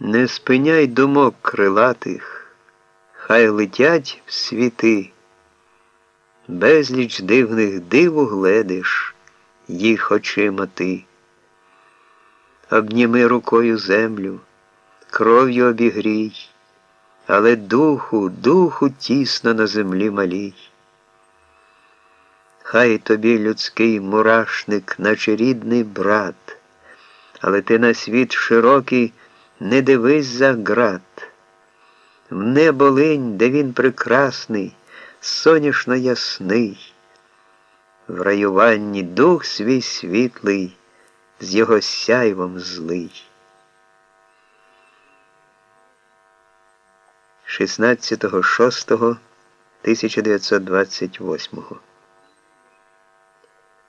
Не спиняй думок крилатих, хай летять в світи, безліч дивних диву гледиш, їх очима ти. Обніми рукою землю, кров'ю обігрій, але духу, духу тісно на землі малій. Хай тобі людський мурашник, наче рідний брат, але ти на світ широкий не дивись за град. В небо линь, де він прекрасний, соняшно ясний, в раюванні дух свій світлий, з його сяйвом злий. 16.06.1928